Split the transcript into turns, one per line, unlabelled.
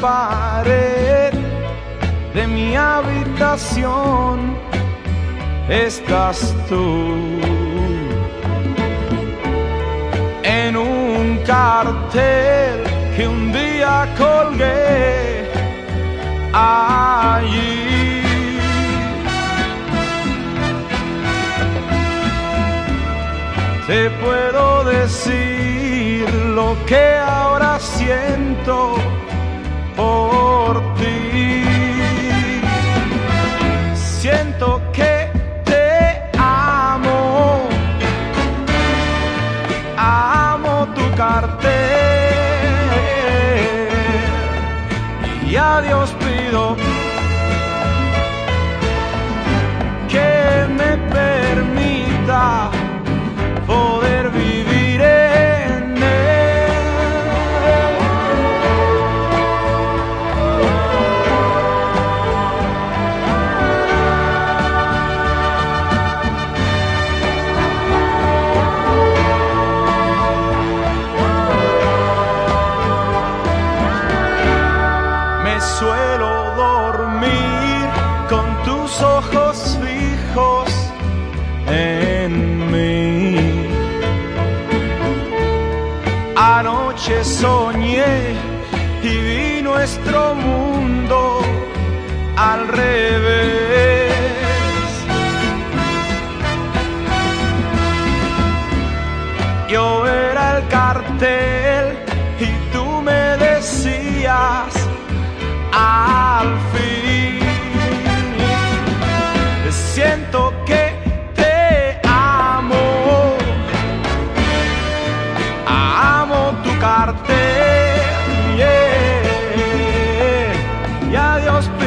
pared de mi habitación estás tú. En un cartel que un día colgué allí. Te puedo decir lo que ahora siento y a Dios pido fijos en mí. Anoche soñé y vi nuestro mundo al revés. Yo era el cartel y tú me decías al fin. Y a Dios